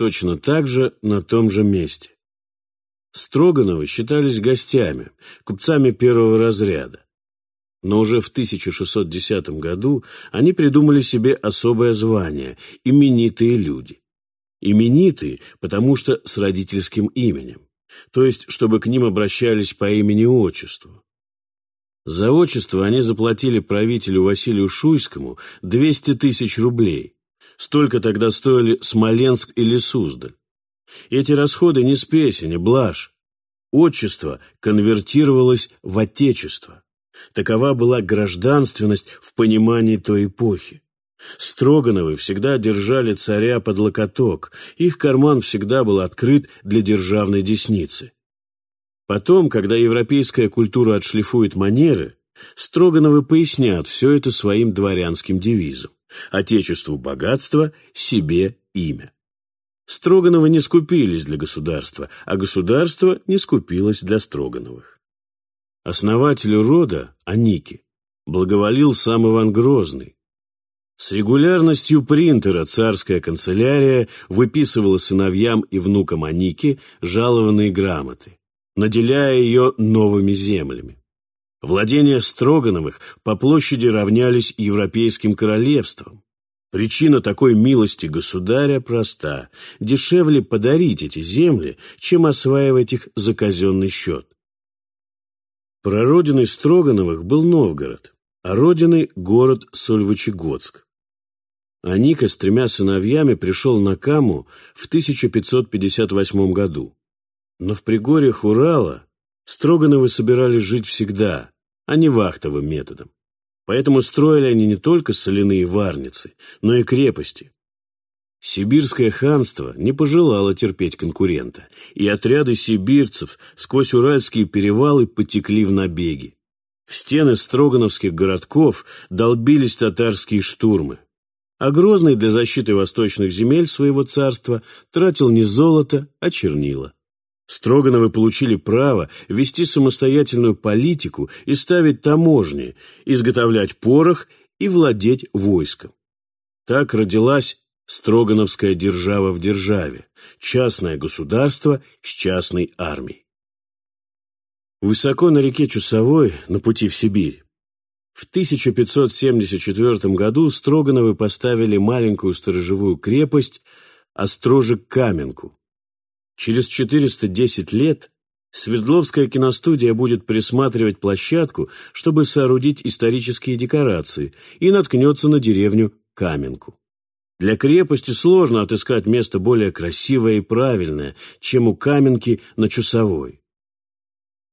точно так же на том же месте. Строгановы считались гостями, купцами первого разряда. Но уже в 1610 году они придумали себе особое звание – именитые люди. Именитые, потому что с родительским именем, то есть чтобы к ним обращались по имени-отчеству. За отчество они заплатили правителю Василию Шуйскому 200 тысяч рублей. Столько тогда стоили Смоленск или Суздаль. Эти расходы не спесь, не блажь. Отчество конвертировалось в отечество. Такова была гражданственность в понимании той эпохи. Строгановы всегда держали царя под локоток, их карман всегда был открыт для державной десницы. Потом, когда европейская культура отшлифует манеры, Строгановы пояснят все это своим дворянским девизом «Отечеству богатство, себе имя». Строгановы не скупились для государства, а государство не скупилось для Строгановых. Основателю рода, Аники, благоволил сам Иван Грозный. С регулярностью принтера царская канцелярия выписывала сыновьям и внукам Аники жалованные грамоты, наделяя ее новыми землями. Владения Строгановых по площади равнялись европейским королевствам. Причина такой милости государя проста. Дешевле подарить эти земли, чем осваивать их за казенный счет. Прародиной Строгановых был Новгород, а родиной – город Сольвычегодск. А Ника с тремя сыновьями пришел на Каму в 1558 году. Но в пригорьях Урала Строгановы собирались жить всегда, а не вахтовым методом. Поэтому строили они не только соляные варницы, но и крепости, Сибирское ханство не пожелало терпеть конкурента, и отряды сибирцев сквозь уральские перевалы потекли в набеги. В стены строгановских городков долбились татарские штурмы. А Грозный для защиты восточных земель своего царства тратил не золото, а чернила. Строгановы получили право вести самостоятельную политику и ставить таможни, изготовлять порох и владеть войском. Так родилась Строгановская держава в державе, частное государство с частной армией. Высоко на реке Чусовой, на пути в Сибирь, в 1574 году Строгановы поставили маленькую сторожевую крепость Острожек-Каменку. Через 410 лет Свердловская киностудия будет присматривать площадку, чтобы соорудить исторические декорации, и наткнется на деревню Каменку. Для крепости сложно отыскать место более красивое и правильное, чем у Каменки на Чусовой.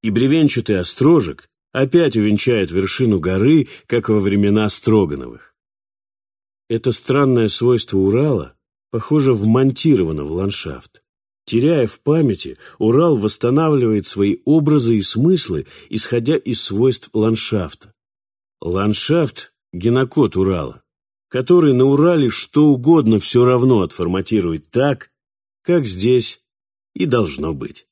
И бревенчатый острожек опять увенчает вершину горы, как во времена Строгановых. Это странное свойство Урала, похоже, вмонтировано в ландшафт. Теряя в памяти, Урал восстанавливает свои образы и смыслы, исходя из свойств ландшафта. Ландшафт – генокод Урала который на Урале что угодно все равно отформатирует так, как здесь и должно быть.